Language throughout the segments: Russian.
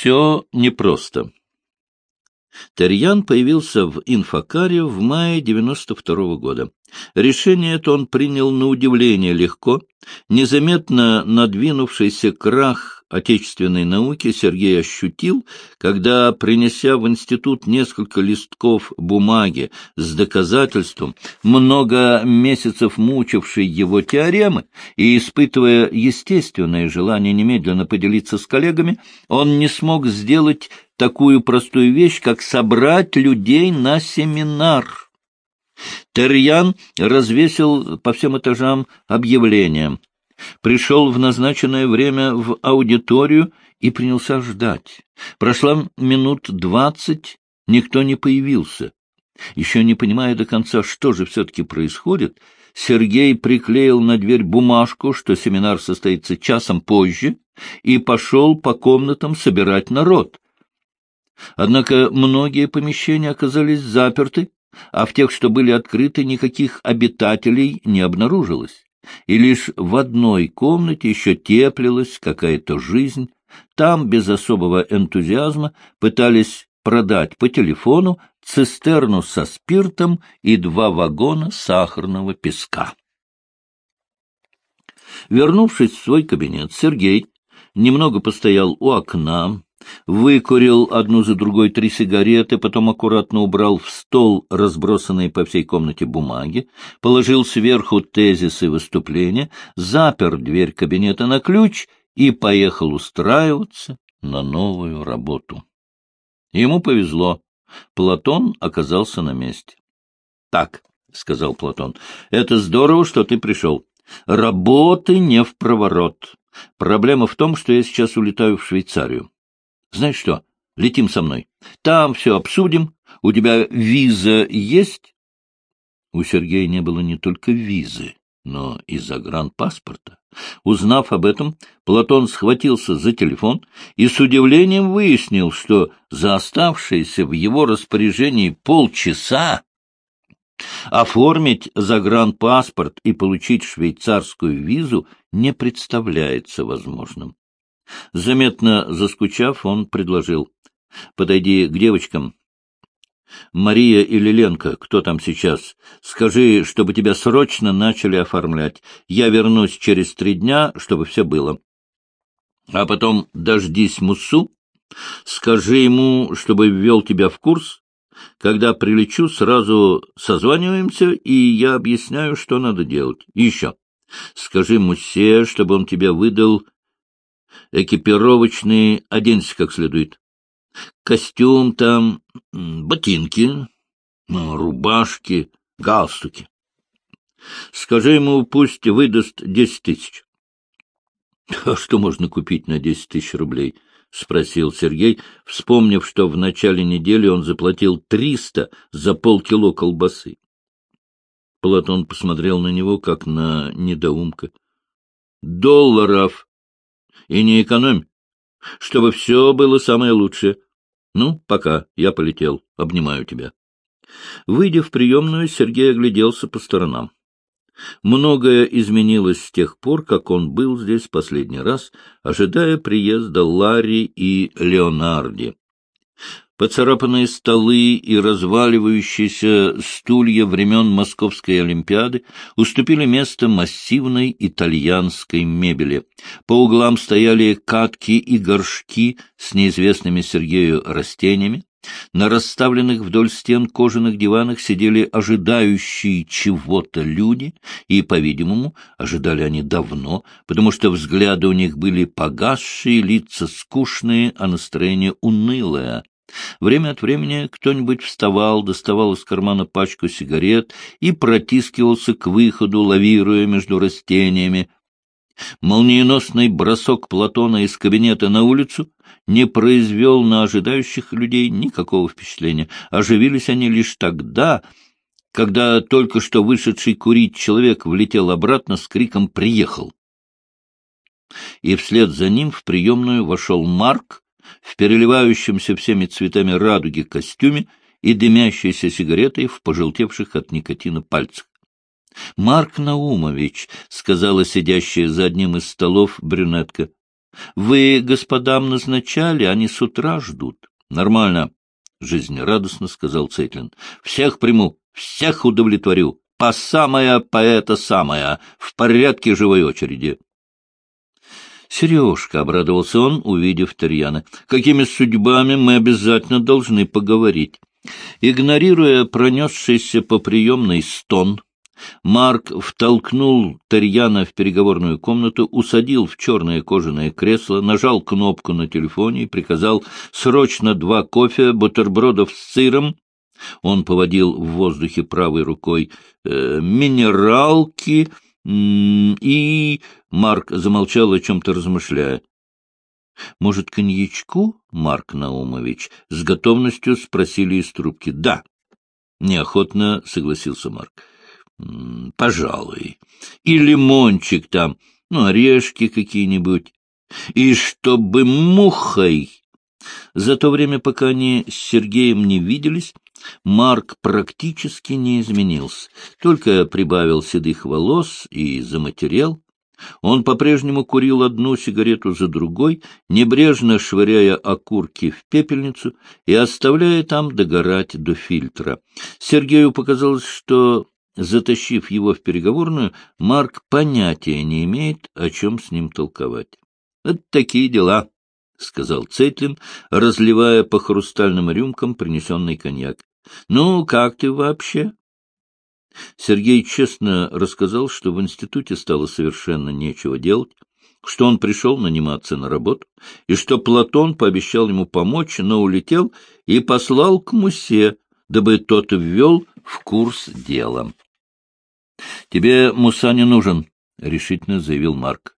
Все непросто. Терьян появился в инфокаре в мае 92 -го года. Решение это он принял на удивление легко. Незаметно надвинувшийся крах отечественной науки Сергей ощутил, когда, принеся в институт несколько листков бумаги с доказательством много месяцев мучившей его теоремы и испытывая естественное желание немедленно поделиться с коллегами, он не смог сделать такую простую вещь, как собрать людей на семинар. Терьян развесил по всем этажам объявления. Пришел в назначенное время в аудиторию и принялся ждать. Прошло минут двадцать, никто не появился. Еще не понимая до конца, что же все-таки происходит, Сергей приклеил на дверь бумажку, что семинар состоится часом позже, и пошел по комнатам собирать народ. Однако многие помещения оказались заперты, а в тех, что были открыты, никаких обитателей не обнаружилось. И лишь в одной комнате еще теплилась какая-то жизнь. Там без особого энтузиазма пытались продать по телефону цистерну со спиртом и два вагона сахарного песка. Вернувшись в свой кабинет, Сергей немного постоял у окна, выкурил одну за другой три сигареты, потом аккуратно убрал в стол разбросанные по всей комнате бумаги, положил сверху тезисы выступления, запер дверь кабинета на ключ и поехал устраиваться на новую работу. Ему повезло. Платон оказался на месте. — Так, — сказал Платон, — это здорово, что ты пришел. Работы не в проворот. Проблема в том, что я сейчас улетаю в Швейцарию. Знаешь что, летим со мной. Там все обсудим. У тебя виза есть? У Сергея не было не только визы, но и загранпаспорта. Узнав об этом, Платон схватился за телефон и с удивлением выяснил, что за оставшиеся в его распоряжении полчаса оформить загранпаспорт и получить швейцарскую визу не представляется возможным. Заметно заскучав, он предложил. — Подойди к девочкам. Мария или Ленка, кто там сейчас, скажи, чтобы тебя срочно начали оформлять. Я вернусь через три дня, чтобы все было. А потом дождись Муссу, скажи ему, чтобы ввел тебя в курс. Когда прилечу, сразу созваниваемся, и я объясняю, что надо делать. еще. Скажи Муссе, чтобы он тебе выдал экипировочные, оденься как следует. Костюм там, ботинки, рубашки, галстуки. Скажи ему, пусть выдаст десять тысяч. — А что можно купить на десять тысяч рублей? — спросил Сергей, вспомнив, что в начале недели он заплатил триста за полкило колбасы. Платон посмотрел на него, как на недоумка. — Долларов! И не экономь, чтобы все было самое лучшее. Ну, пока, я полетел, обнимаю тебя. Выйдя в приемную, Сергей огляделся по сторонам. Многое изменилось с тех пор, как он был здесь последний раз, ожидая приезда Ларри и Леонарди. Поцарапанные столы и разваливающиеся стулья времен Московской Олимпиады уступили место массивной итальянской мебели. По углам стояли катки и горшки с неизвестными Сергею растениями. На расставленных вдоль стен кожаных диванах сидели ожидающие чего-то люди, и, по-видимому, ожидали они давно, потому что взгляды у них были погасшие, лица скучные, а настроение унылое. Время от времени кто-нибудь вставал, доставал из кармана пачку сигарет и протискивался к выходу, лавируя между растениями. Молниеносный бросок Платона из кабинета на улицу не произвел на ожидающих людей никакого впечатления. Оживились они лишь тогда, когда только что вышедший курить человек влетел обратно с криком «Приехал!». И вслед за ним в приемную вошел Марк, в переливающемся всеми цветами радуги костюме и дымящейся сигаретой в пожелтевших от никотина пальцах. — Марк Наумович, — сказала сидящая за одним из столов брюнетка, Вы господам назначали, они с утра ждут. — Нормально, — жизнерадостно сказал Цейтлин. — Всех приму, всех удовлетворю. По самое, по это самое, в порядке живой очереди. Сережка, — обрадовался он, увидев Тарьяна, — какими судьбами мы обязательно должны поговорить. Игнорируя пронесшийся по приемной стон, Марк втолкнул Тарьяна в переговорную комнату, усадил в черное кожаное кресло, нажал кнопку на телефоне и приказал срочно два кофе, бутербродов с сыром. Он поводил в воздухе правой рукой э, минералки и... Марк замолчал, о чем-то размышляя. — Может, коньячку, Марк Наумович? — с готовностью спросили из трубки. — Да. — неохотно согласился Марк. — Пожалуй. И лимончик там, ну, орешки какие-нибудь. И чтобы мухой... За то время, пока они с Сергеем не виделись, Марк практически не изменился, только прибавил седых волос и заматерел. Он по-прежнему курил одну сигарету за другой, небрежно швыряя окурки в пепельницу и оставляя там догорать до фильтра. Сергею показалось, что, затащив его в переговорную, Марк понятия не имеет, о чем с ним толковать. Это такие дела, — сказал Цейтлин, разливая по хрустальным рюмкам принесенный коньяк. — Ну, как ты вообще? Сергей честно рассказал, что в институте стало совершенно нечего делать, что он пришел наниматься на работу, и что Платон пообещал ему помочь, но улетел и послал к Мусе, дабы тот ввел в курс дела. — Тебе Муса не нужен, — решительно заявил Марк. —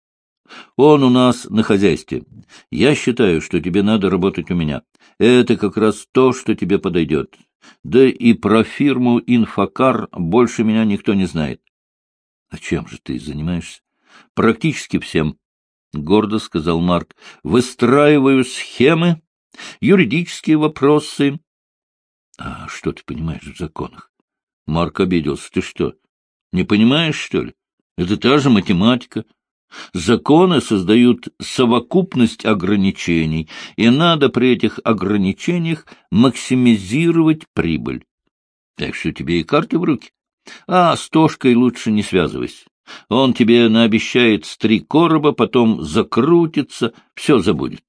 Он у нас на хозяйстве. Я считаю, что тебе надо работать у меня. Это как раз то, что тебе подойдет. Да и про фирму «Инфокар» больше меня никто не знает. — А чем же ты занимаешься? — Практически всем, — гордо сказал Марк. — Выстраиваю схемы, юридические вопросы. — А что ты понимаешь в законах? Марк обиделся. — Ты что, не понимаешь, что ли? Это та же математика. Законы создают совокупность ограничений, и надо при этих ограничениях максимизировать прибыль. Так что тебе и карты в руки. А с Тошкой лучше не связывайся. Он тебе наобещает с три короба, потом закрутится, все забудет.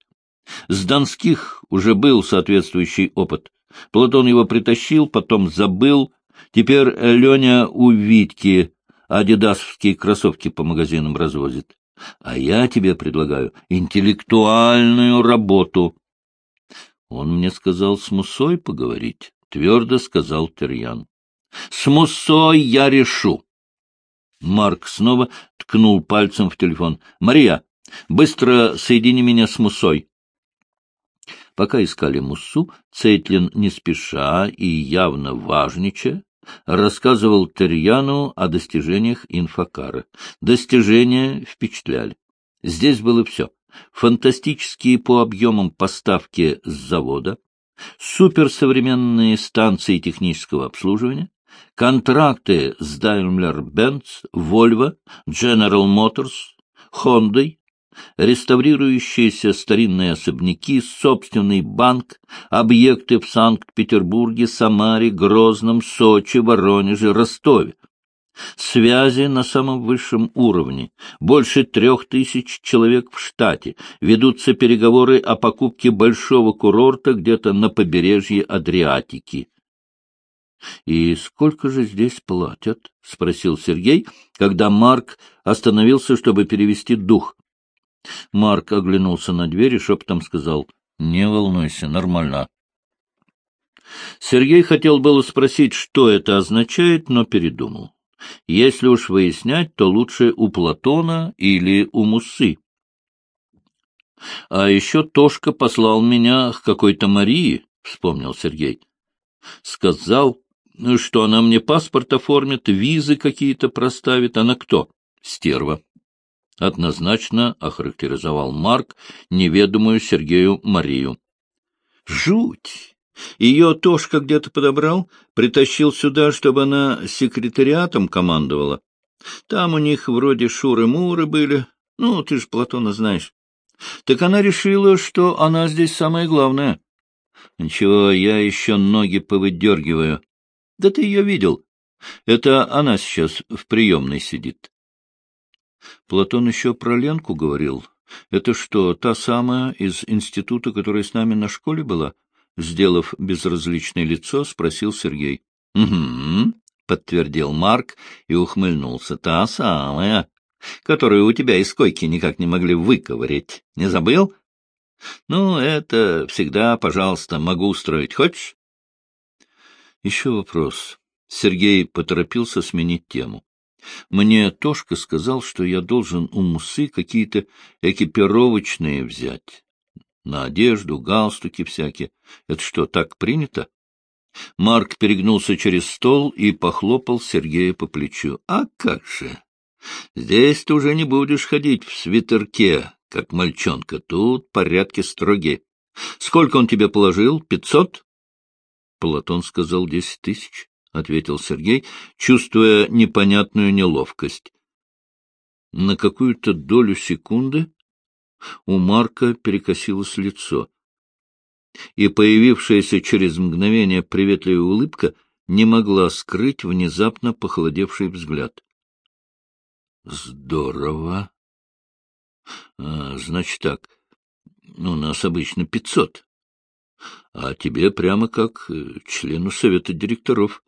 С Донских уже был соответствующий опыт. Платон его притащил, потом забыл. Теперь Леня у Витьки адидасовские кроссовки по магазинам развозит. А я тебе предлагаю интеллектуальную работу. Он мне сказал с Мусой поговорить, — твердо сказал Терьян. — С Мусой я решу. Марк снова ткнул пальцем в телефон. — Мария, быстро соедини меня с Мусой. Пока искали Муссу, Цейтлин не спеша и явно важничая рассказывал Терьяну о достижениях инфокара. Достижения впечатляли. Здесь было все. Фантастические по объемам поставки с завода, суперсовременные станции технического обслуживания, контракты с Daimler-Benz, Volvo, General Motors, Honda, реставрирующиеся старинные особняки, собственный банк, объекты в Санкт-Петербурге, Самаре, Грозном, Сочи, Воронеже, Ростове. Связи на самом высшем уровне. Больше трех тысяч человек в штате. Ведутся переговоры о покупке большого курорта где-то на побережье Адриатики. — И сколько же здесь платят? — спросил Сергей, когда Марк остановился, чтобы перевести дух. Марк оглянулся на дверь и шепотом сказал, — Не волнуйся, нормально. Сергей хотел было спросить, что это означает, но передумал. Если уж выяснять, то лучше у Платона или у Мусы. А еще Тошка послал меня к какой-то Марии, — вспомнил Сергей. Сказал, что она мне паспорт оформит, визы какие-то проставит. Она кто? Стерва однозначно охарактеризовал Марк неведомую Сергею Марию. Жуть! Ее Тошка где-то подобрал, притащил сюда, чтобы она секретариатом командовала. Там у них вроде шуры-муры были. Ну, ты ж Платона знаешь. Так она решила, что она здесь самое главное. Ничего, я еще ноги повыдергиваю. Да ты ее видел. Это она сейчас в приемной сидит. Платон еще про Ленку говорил. Это что, та самая из института, которая с нами на школе была? Сделав безразличное лицо, спросил Сергей. — Угу, — подтвердил Марк и ухмыльнулся. — Та самая, которую у тебя из койки никак не могли выковырять. Не забыл? — Ну, это всегда, пожалуйста, могу устроить. Хочешь? — Еще вопрос. Сергей поторопился сменить тему. Мне Тошка сказал, что я должен у Мусы какие-то экипировочные взять. На одежду, галстуки всякие. Это что, так принято? Марк перегнулся через стол и похлопал Сергея по плечу. — А как же! Здесь ты уже не будешь ходить в свитерке, как мальчонка. Тут порядки строгие. Сколько он тебе положил? Пятьсот? Платон сказал десять тысяч, — ответил Сергей, чувствуя непонятную неловкость. На какую-то долю секунды у Марка перекосилось лицо, и появившаяся через мгновение приветливая улыбка не могла скрыть внезапно похолодевший взгляд. — Здорово. А, значит так, у нас обычно пятьсот, а тебе прямо как члену совета директоров.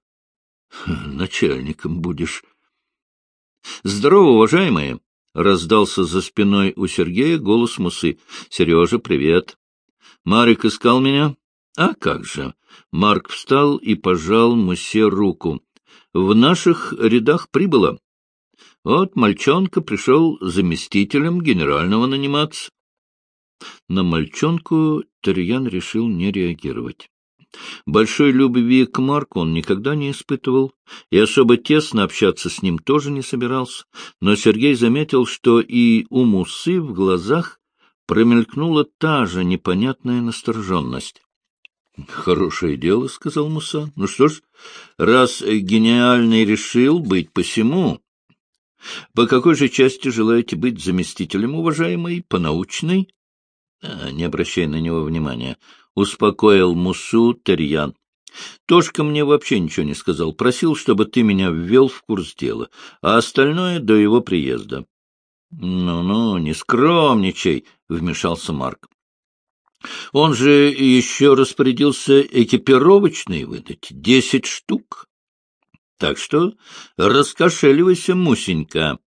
Начальником будешь. — Здорово, уважаемые! — раздался за спиной у Сергея голос Мусы. — Сережа, привет. — Марик искал меня? — А как же! Марк встал и пожал Мусе руку. — В наших рядах прибыло. Вот мальчонка пришел заместителем генерального наниматься. На мальчонку Тарьян решил не реагировать. Большой любви к Марку он никогда не испытывал, и особо тесно общаться с ним тоже не собирался, но Сергей заметил, что и у Мусы в глазах промелькнула та же непонятная настороженность. — Хорошее дело, — сказал Муса. — Ну что ж, раз гениальный решил быть посему, по какой же части желаете быть заместителем, уважаемый, по научной? А, не обращай на него внимания. — успокоил Мусу Терьян. — Тошка мне вообще ничего не сказал. Просил, чтобы ты меня ввел в курс дела, а остальное до его приезда. «Ну — Ну-ну, не скромничай, — вмешался Марк. — Он же еще распорядился экипировочные выдать, десять штук. Так что раскошеливайся, Мусенька.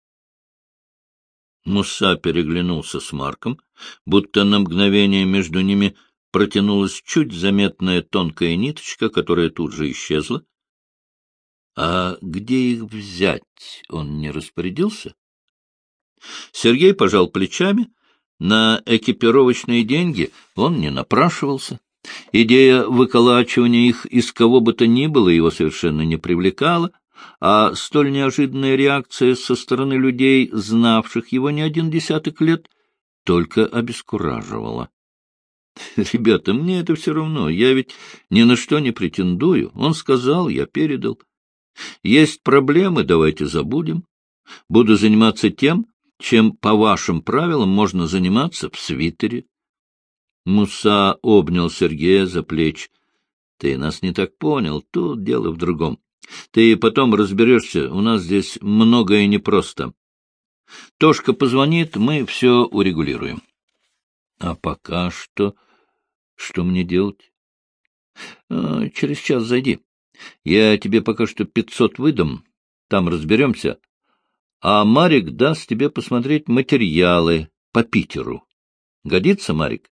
Муса переглянулся с Марком, будто на мгновение между ними протянулась чуть заметная тонкая ниточка, которая тут же исчезла. А где их взять, он не распорядился? Сергей пожал плечами. На экипировочные деньги он не напрашивался. Идея выколачивания их из кого бы то ни было его совершенно не привлекала, а столь неожиданная реакция со стороны людей, знавших его не один десяток лет, только обескураживала. Ребята, мне это все равно. Я ведь ни на что не претендую. Он сказал, я передал. Есть проблемы, давайте забудем. Буду заниматься тем, чем по вашим правилам можно заниматься в свитере. Муса обнял Сергея за плечи. Ты нас не так понял, тут дело в другом. Ты потом разберешься, у нас здесь многое непросто. Тошка позвонит, мы все урегулируем. А пока что... Что мне делать? А, через час зайди. Я тебе пока что пятьсот выдам, там разберемся. А Марик даст тебе посмотреть материалы по Питеру. Годится, Марик?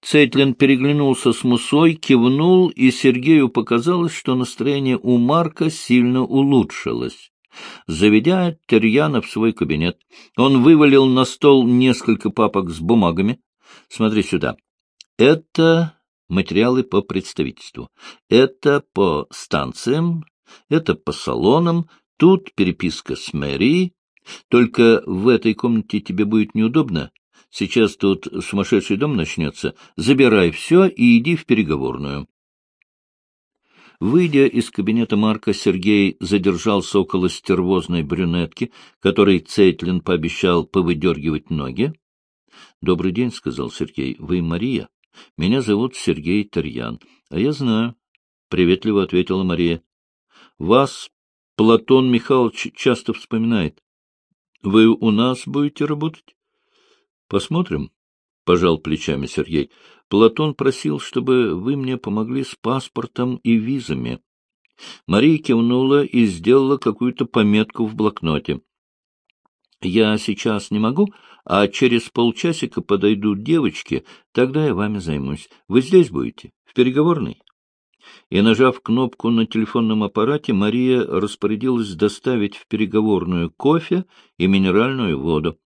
Цейтлин переглянулся с Мусой, кивнул, и Сергею показалось, что настроение у Марка сильно улучшилось. Заведя Терьяна в свой кабинет, он вывалил на стол несколько папок с бумагами. — Смотри сюда. Это материалы по представительству, это по станциям, это по салонам, тут переписка с мэрией. Только в этой комнате тебе будет неудобно. Сейчас тут сумасшедший дом начнется. Забирай все и иди в переговорную. Выйдя из кабинета Марка, Сергей задержался около стервозной брюнетки, которой Цейтлин пообещал повыдергивать ноги. — Добрый день, — сказал Сергей. — Вы Мария? Меня зовут Сергей Тарьян. — А я знаю, — приветливо ответила Мария. — Вас Платон Михайлович часто вспоминает. Вы у нас будете работать? — Посмотрим, — пожал плечами Сергей. — Платон просил, чтобы вы мне помогли с паспортом и визами. Мария кивнула и сделала какую-то пометку в блокноте. — Я сейчас не могу, а через полчасика подойдут девочки, тогда я вами займусь. Вы здесь будете? В переговорной? И, нажав кнопку на телефонном аппарате, Мария распорядилась доставить в переговорную кофе и минеральную воду.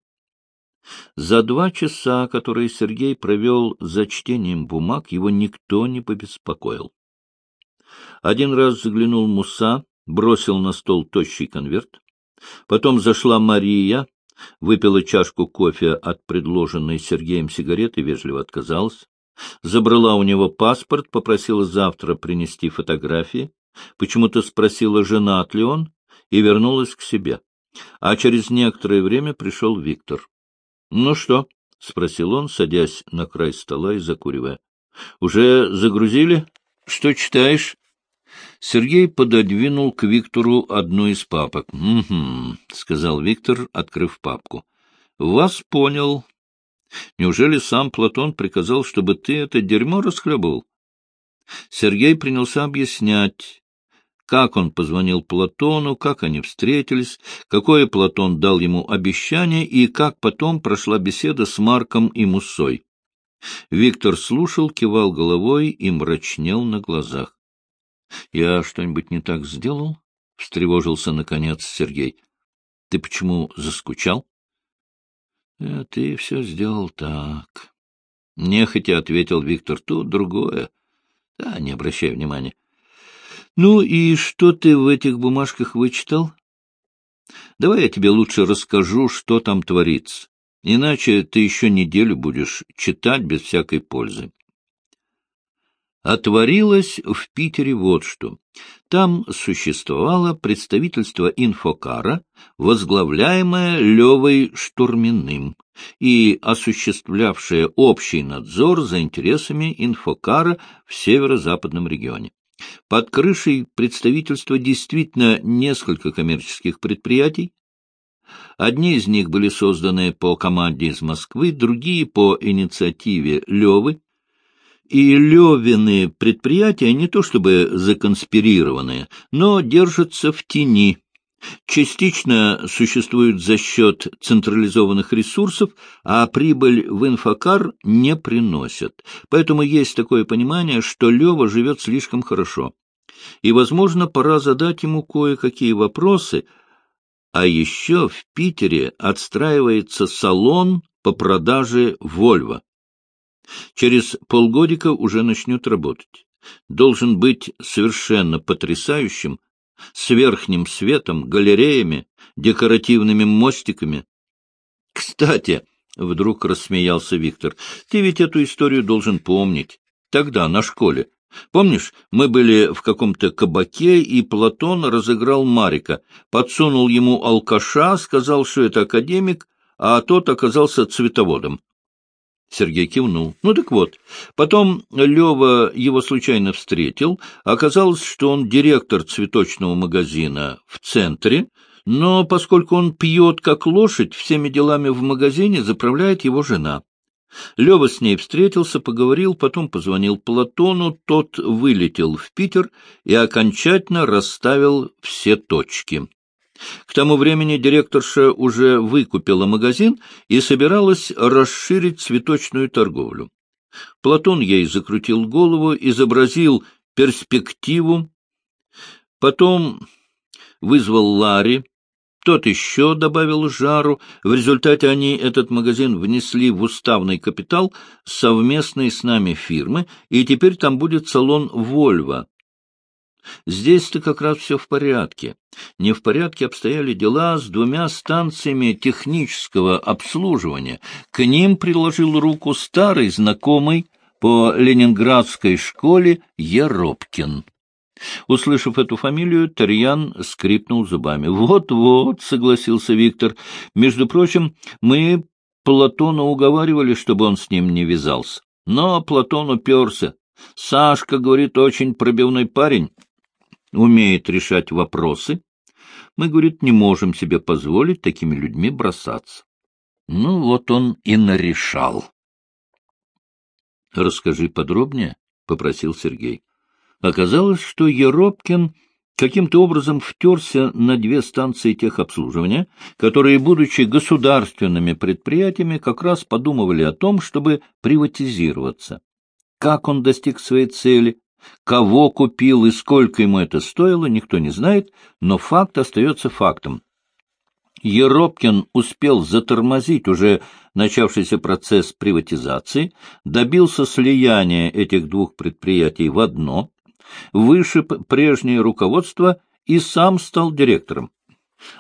За два часа, которые Сергей провел за чтением бумаг, его никто не побеспокоил. Один раз заглянул Муса, бросил на стол тощий конверт. Потом зашла Мария, выпила чашку кофе от предложенной Сергеем сигареты, вежливо отказалась. Забрала у него паспорт, попросила завтра принести фотографии, почему-то спросила, женат ли он, и вернулась к себе. А через некоторое время пришел Виктор. — Ну что? — спросил он, садясь на край стола и закуривая. — Уже загрузили? Что читаешь? Сергей пододвинул к Виктору одну из папок. — Угу, — сказал Виктор, открыв папку. — Вас понял. Неужели сам Платон приказал, чтобы ты это дерьмо расхлебывал? Сергей принялся объяснять, как он позвонил Платону, как они встретились, какое Платон дал ему обещание и как потом прошла беседа с Марком и Муссой. Виктор слушал, кивал головой и мрачнел на глазах. — Я что-нибудь не так сделал? — встревожился, наконец, Сергей. — Ты почему заскучал? «Э, — Ты все сделал так. Нехотя ответил Виктор. — Тут другое. Да, не обращай внимания. — Ну и что ты в этих бумажках вычитал? Давай я тебе лучше расскажу, что там творится. Иначе ты еще неделю будешь читать без всякой пользы. Отворилось в Питере вот что. Там существовало представительство инфокара, возглавляемое Левой Штурминым и осуществлявшее общий надзор за интересами инфокара в северо-западном регионе. Под крышей представительства действительно несколько коммерческих предприятий. Одни из них были созданы по команде из Москвы, другие по инициативе Левы, и Левины предприятия не то чтобы законспирированные, но держатся в тени, частично существуют за счет централизованных ресурсов, а прибыль в инфокар не приносят. Поэтому есть такое понимание, что Лева живет слишком хорошо. И, возможно, пора задать ему кое-какие вопросы. А еще в Питере отстраивается салон по продаже «Вольво». Через полгодика уже начнет работать. Должен быть совершенно потрясающим, с верхним светом, галереями, декоративными мостиками. Кстати, — вдруг рассмеялся Виктор, — ты ведь эту историю должен помнить. Тогда, на школе. Помнишь, мы были в каком-то кабаке, и Платон разыграл Марика, подсунул ему алкаша, сказал, что это академик, а тот оказался цветоводом. Сергей кивнул. Ну так вот, потом Лева его случайно встретил. Оказалось, что он директор цветочного магазина в центре, но поскольку он пьет как лошадь, всеми делами в магазине заправляет его жена. Лева с ней встретился, поговорил, потом позвонил Платону, тот вылетел в Питер и окончательно расставил все точки. К тому времени директорша уже выкупила магазин и собиралась расширить цветочную торговлю. Платон ей закрутил голову, изобразил перспективу, потом вызвал Ларри, тот еще добавил жару. В результате они этот магазин внесли в уставный капитал совместной с нами фирмы, и теперь там будет салон «Вольво», Здесь-то как раз все в порядке. Не в порядке обстояли дела с двумя станциями технического обслуживания. К ним приложил руку старый знакомый по ленинградской школе Еропкин. Услышав эту фамилию, Тарьян скрипнул зубами. «Вот-вот», — согласился Виктор. «Между прочим, мы Платона уговаривали, чтобы он с ним не вязался. Но Платон уперся. Сашка, говорит, очень пробивной парень, умеет решать вопросы. Мы, говорит, не можем себе позволить такими людьми бросаться. Ну, вот он и нарешал. — Расскажи подробнее, — попросил Сергей. Оказалось, что Еропкин каким-то образом втерся на две станции техобслуживания, которые, будучи государственными предприятиями, как раз подумывали о том, чтобы приватизироваться. Как он достиг своей цели, кого купил и сколько ему это стоило, никто не знает, но факт остается фактом. Еропкин успел затормозить уже начавшийся процесс приватизации, добился слияния этих двух предприятий в одно, вышиб прежнее руководство и сам стал директором.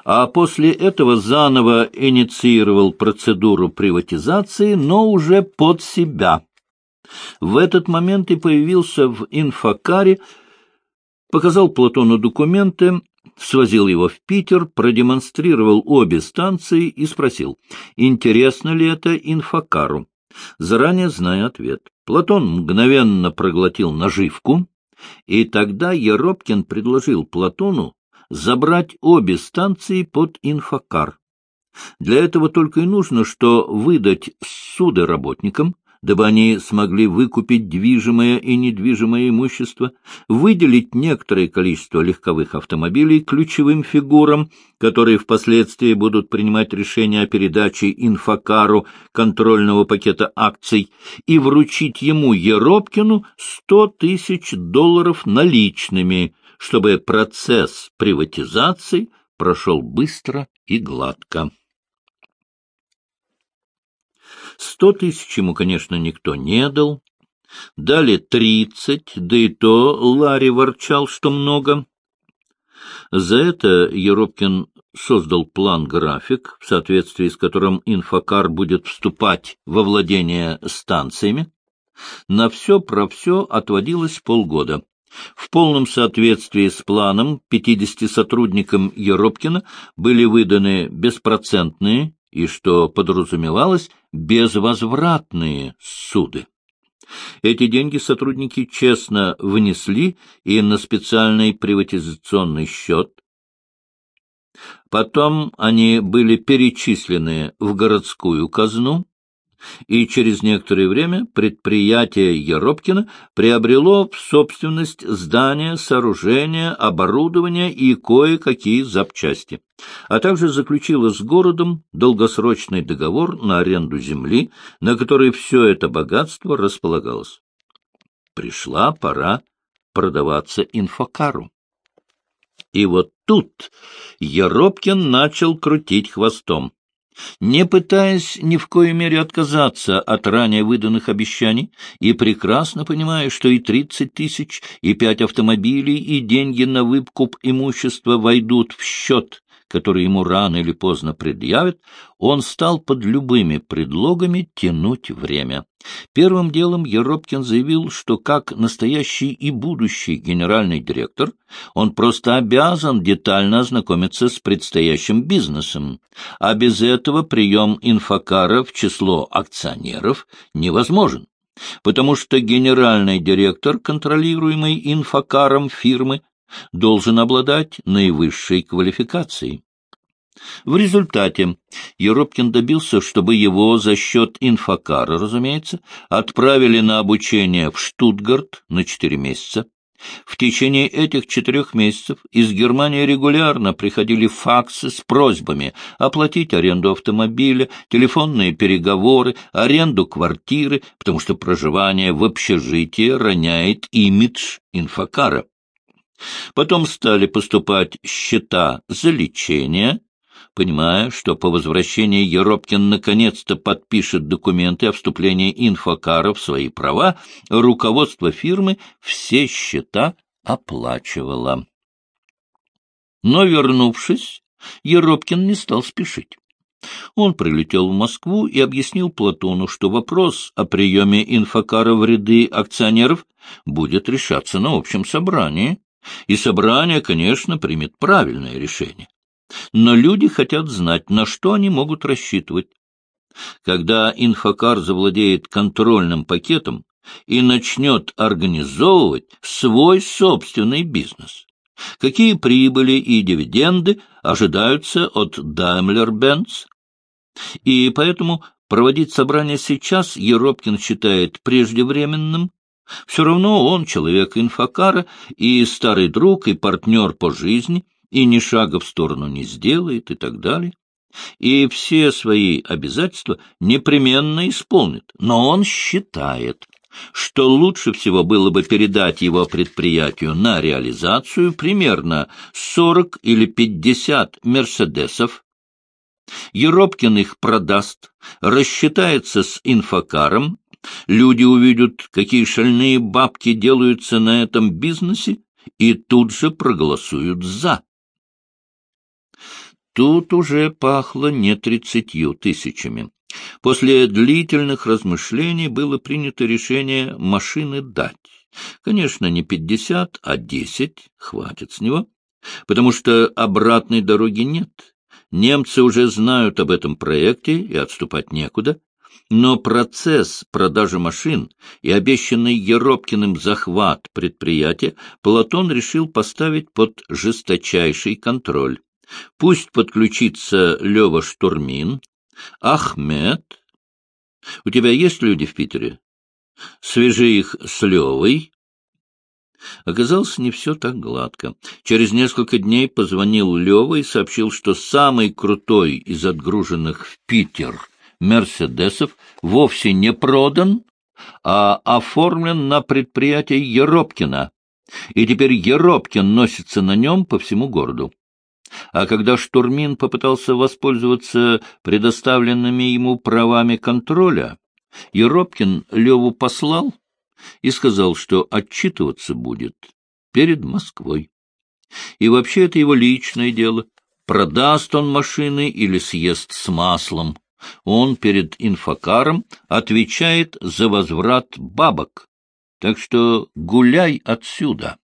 А после этого заново инициировал процедуру приватизации, но уже под себя. В этот момент и появился в инфокаре, показал Платону документы, свозил его в Питер, продемонстрировал обе станции и спросил, интересно ли это инфокару. Заранее зная ответ, Платон мгновенно проглотил наживку, и тогда Еропкин предложил Платону забрать обе станции под инфокар. Для этого только и нужно, что выдать суды работникам, дабы они смогли выкупить движимое и недвижимое имущество, выделить некоторое количество легковых автомобилей ключевым фигурам, которые впоследствии будут принимать решение о передаче инфокару контрольного пакета акций, и вручить ему Еропкину сто тысяч долларов наличными, чтобы процесс приватизации прошел быстро и гладко. Сто тысяч ему, конечно, никто не дал. Дали тридцать, да и то Ларри ворчал, что много. За это Еропкин создал план-график, в соответствии с которым инфокар будет вступать во владение станциями. На все про все отводилось полгода. В полном соответствии с планом 50 сотрудникам Еропкина были выданы беспроцентные и, что подразумевалось, безвозвратные суды. Эти деньги сотрудники честно внесли и на специальный приватизационный счет. Потом они были перечислены в городскую казну, и через некоторое время предприятие Еропкина приобрело в собственность здания, сооружения, оборудование и кое-какие запчасти, а также заключило с городом долгосрочный договор на аренду земли, на которой все это богатство располагалось. Пришла пора продаваться инфокару. И вот тут Еропкин начал крутить хвостом не пытаясь ни в коей мере отказаться от ранее выданных обещаний, и прекрасно понимая, что и тридцать тысяч, и пять автомобилей, и деньги на выкуп имущества войдут в счет который ему рано или поздно предъявят, он стал под любыми предлогами тянуть время. Первым делом Еропкин заявил, что как настоящий и будущий генеральный директор он просто обязан детально ознакомиться с предстоящим бизнесом, а без этого прием инфокара в число акционеров невозможен потому что генеральный директор, контролируемый инфокаром фирмы, должен обладать наивысшей квалификацией. В результате Еропкин добился, чтобы его за счет инфокара, разумеется, отправили на обучение в Штутгарт на четыре месяца. В течение этих четырех месяцев из Германии регулярно приходили факсы с просьбами оплатить аренду автомобиля, телефонные переговоры, аренду квартиры, потому что проживание в общежитии роняет имидж инфокара. Потом стали поступать счета за лечение, понимая, что по возвращении Еропкин наконец-то подпишет документы о вступлении инфокара в свои права, руководство фирмы все счета оплачивало. Но, вернувшись, Еропкин не стал спешить. Он прилетел в Москву и объяснил Платону, что вопрос о приеме инфокара в ряды акционеров будет решаться на общем собрании, и собрание, конечно, примет правильное решение. Но люди хотят знать, на что они могут рассчитывать. Когда инфокар завладеет контрольным пакетом и начнет организовывать свой собственный бизнес. Какие прибыли и дивиденды ожидаются от Daimler-Benz? И поэтому проводить собрание сейчас Еропкин считает преждевременным. Все равно он человек инфокара и старый друг, и партнер по жизни, и ни шага в сторону не сделает, и так далее. И все свои обязательства непременно исполнит. Но он считает, что лучше всего было бы передать его предприятию на реализацию примерно 40 или 50 «Мерседесов». Еропкин их продаст, рассчитается с инфокаром, люди увидят, какие шальные бабки делаются на этом бизнесе, и тут же проголосуют «за». Тут уже пахло не тридцатью тысячами. После длительных размышлений было принято решение машины дать. Конечно, не пятьдесят, а десять, хватит с него, потому что обратной дороги нет. Немцы уже знают об этом проекте, и отступать некуда. Но процесс продажи машин и обещанный Еропкиным захват предприятия Платон решил поставить под жесточайший контроль. Пусть подключится Лева Штурмин, Ахмед. У тебя есть люди в Питере? Свяжи их с Левой. Оказалось, не все так гладко. Через несколько дней позвонил Лева и сообщил, что самый крутой из отгруженных в Питер «Мерседесов» вовсе не продан, а оформлен на предприятие Еропкина, и теперь Еропкин носится на нем по всему городу. А когда Штурмин попытался воспользоваться предоставленными ему правами контроля, Еропкин Леву послал и сказал, что отчитываться будет перед Москвой. И вообще это его личное дело. Продаст он машины или съест с маслом. Он перед инфокаром отвечает за возврат бабок. Так что гуляй отсюда.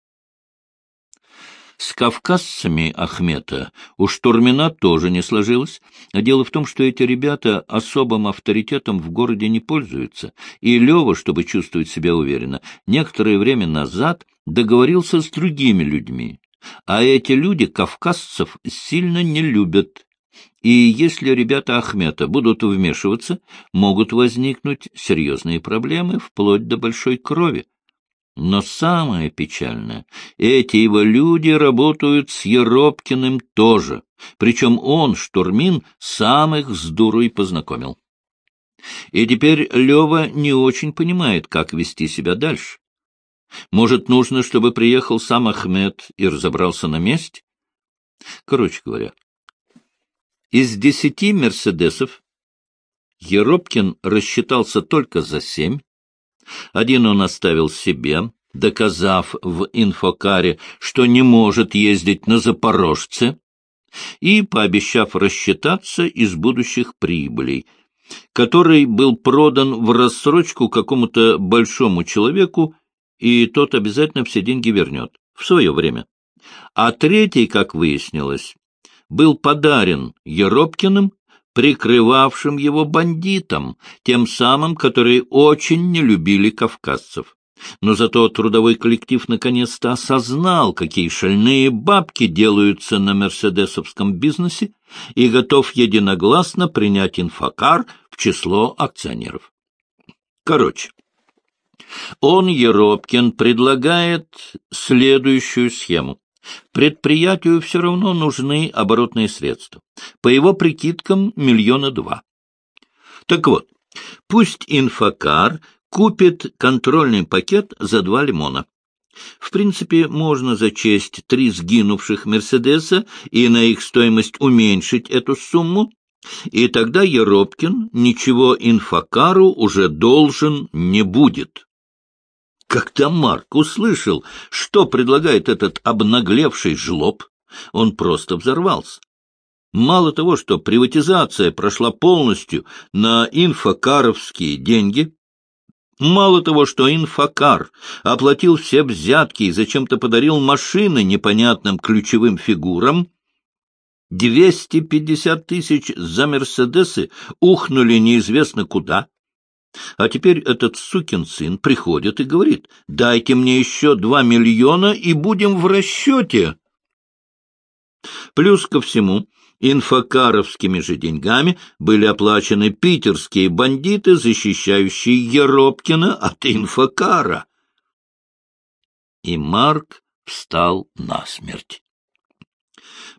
С кавказцами Ахмета у Штурмина тоже не сложилось. Дело в том, что эти ребята особым авторитетом в городе не пользуются, и Лева, чтобы чувствовать себя уверенно, некоторое время назад договорился с другими людьми. А эти люди кавказцев сильно не любят. И если ребята Ахмета будут вмешиваться, могут возникнуть серьезные проблемы, вплоть до большой крови. Но самое печальное, эти его люди работают с Еропкиным тоже, причем он, Штурмин, сам их с дурой познакомил. И теперь Лева не очень понимает, как вести себя дальше. Может, нужно, чтобы приехал сам Ахмед и разобрался на месте? Короче говоря, из десяти «Мерседесов» Еропкин рассчитался только за семь, один он оставил себе, доказав в инфокаре, что не может ездить на Запорожце, и пообещав рассчитаться из будущих прибылей, который был продан в рассрочку какому-то большому человеку, и тот обязательно все деньги вернет в свое время. А третий, как выяснилось, был подарен Еропкиным прикрывавшим его бандитам, тем самым, которые очень не любили кавказцев. Но зато трудовой коллектив наконец-то осознал, какие шальные бабки делаются на мерседесовском бизнесе, и готов единогласно принять инфокар в число акционеров. Короче, он, Еропкин, предлагает следующую схему. Предприятию все равно нужны оборотные средства. По его прикидкам, миллиона два. Так вот, пусть инфокар купит контрольный пакет за два лимона. В принципе, можно зачесть три сгинувших «Мерседеса» и на их стоимость уменьшить эту сумму, и тогда Еропкин ничего инфокару уже должен не будет. Когда Марк услышал, что предлагает этот обнаглевший жлоб, он просто взорвался. Мало того, что приватизация прошла полностью на инфокаровские деньги, мало того, что инфокар оплатил все взятки и зачем-то подарил машины непонятным ключевым фигурам, Двести пятьдесят тысяч за «Мерседесы» ухнули неизвестно куда. А теперь этот сукин сын приходит и говорит, дайте мне еще два миллиона и будем в расчете. Плюс ко всему, инфокаровскими же деньгами были оплачены питерские бандиты, защищающие Еропкина от инфокара. И Марк встал насмерть.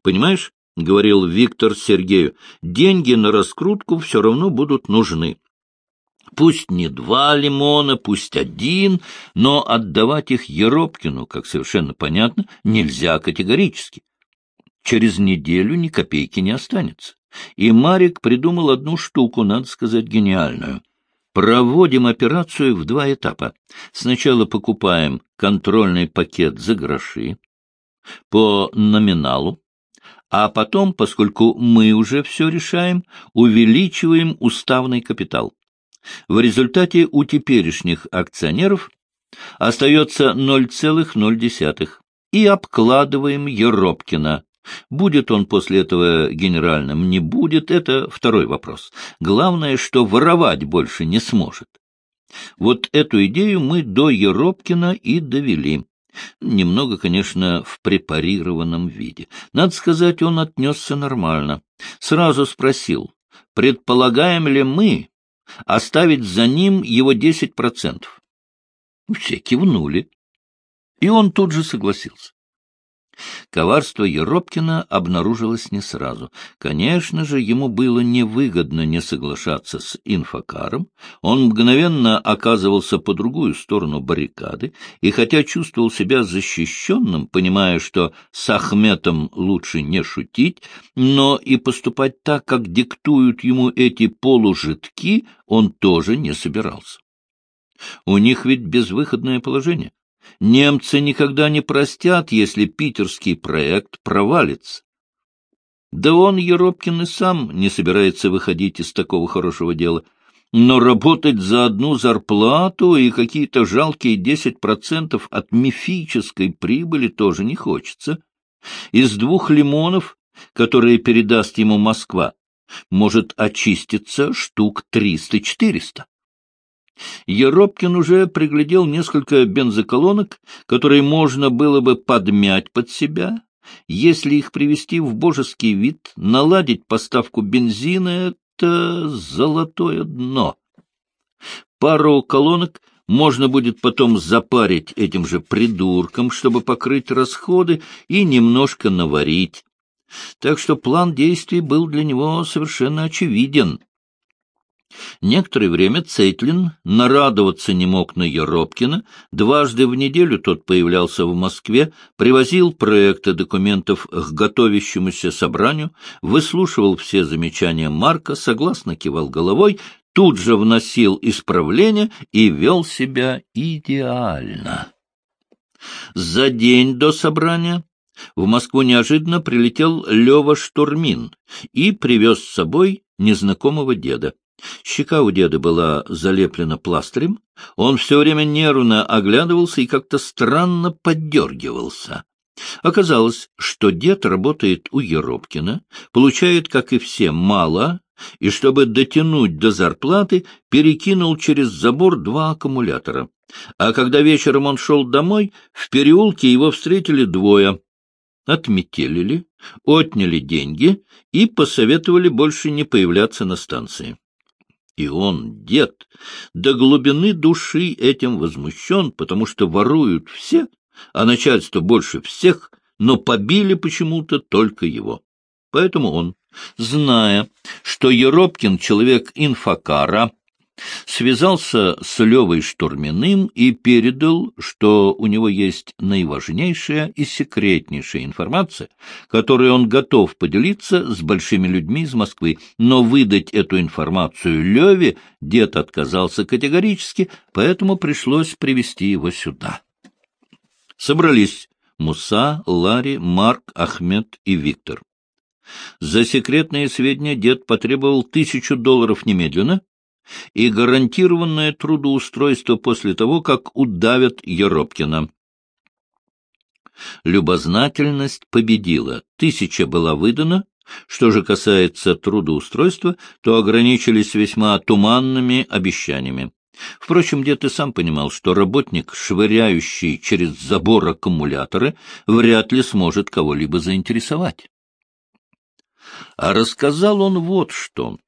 Понимаешь, — говорил Виктор Сергею, — деньги на раскрутку все равно будут нужны. Пусть не два лимона, пусть один, но отдавать их Еропкину, как совершенно понятно, нельзя категорически. Через неделю ни копейки не останется. И Марик придумал одну штуку, надо сказать, гениальную. Проводим операцию в два этапа. Сначала покупаем контрольный пакет за гроши по номиналу, а потом, поскольку мы уже все решаем, увеличиваем уставный капитал. В результате у теперешних акционеров остается 0,0 и обкладываем Еропкина Будет он после этого генеральным, не будет, это второй вопрос. Главное, что воровать больше не сможет. Вот эту идею мы до Еропкина и довели. Немного, конечно, в препарированном виде. Надо сказать, он отнесся нормально. Сразу спросил, предполагаем ли мы оставить за ним его десять процентов. Все кивнули, и он тут же согласился. Коварство Еропкина обнаружилось не сразу. Конечно же, ему было невыгодно не соглашаться с инфокаром. Он мгновенно оказывался по другую сторону баррикады, и хотя чувствовал себя защищенным, понимая, что с Ахметом лучше не шутить, но и поступать так, как диктуют ему эти полужитки, он тоже не собирался. У них ведь безвыходное положение. Немцы никогда не простят, если питерский проект провалится. Да он, Еропкин, и сам не собирается выходить из такого хорошего дела. Но работать за одну зарплату и какие-то жалкие десять процентов от мифической прибыли тоже не хочется. Из двух лимонов, которые передаст ему Москва, может очиститься штук триста-четыреста. Еропкин уже приглядел несколько бензоколонок, которые можно было бы подмять под себя. Если их привести в божеский вид, наладить поставку бензина — это золотое дно. Пару колонок можно будет потом запарить этим же придурком, чтобы покрыть расходы и немножко наварить. Так что план действий был для него совершенно очевиден. Некоторое время Цейтлин нарадоваться не мог на Еропкина. Дважды в неделю тот появлялся в Москве, привозил проекты документов к готовящемуся собранию, выслушивал все замечания Марка, согласно кивал головой, тут же вносил исправления и вел себя идеально. За день до собрания в Москву неожиданно прилетел Лева Штурмин и привез с собой незнакомого деда. Щека у деда была залеплена пластырем, он все время нервно оглядывался и как-то странно поддергивался. Оказалось, что дед работает у Еропкина, получает, как и все, мало, и чтобы дотянуть до зарплаты, перекинул через забор два аккумулятора. А когда вечером он шел домой, в переулке его встретили двое. Отметелили, отняли деньги и посоветовали больше не появляться на станции. И он, дед, до глубины души этим возмущен, потому что воруют все, а начальство больше всех, но побили почему-то только его. Поэтому он, зная, что Еропкин человек инфокара, связался с Левой Штурминым и передал, что у него есть наиважнейшая и секретнейшая информация, которой он готов поделиться с большими людьми из Москвы, но выдать эту информацию Леве дед отказался категорически, поэтому пришлось привести его сюда. Собрались Муса, Ларри, Марк, Ахмед и Виктор. За секретные сведения дед потребовал тысячу долларов немедленно, и гарантированное трудоустройство после того, как удавят Еропкина. Любознательность победила. Тысяча была выдана, Что же касается трудоустройства, то ограничились весьма туманными обещаниями. Впрочем, дед и сам понимал, что работник, швыряющий через забор аккумуляторы, вряд ли сможет кого-либо заинтересовать. А рассказал он вот что.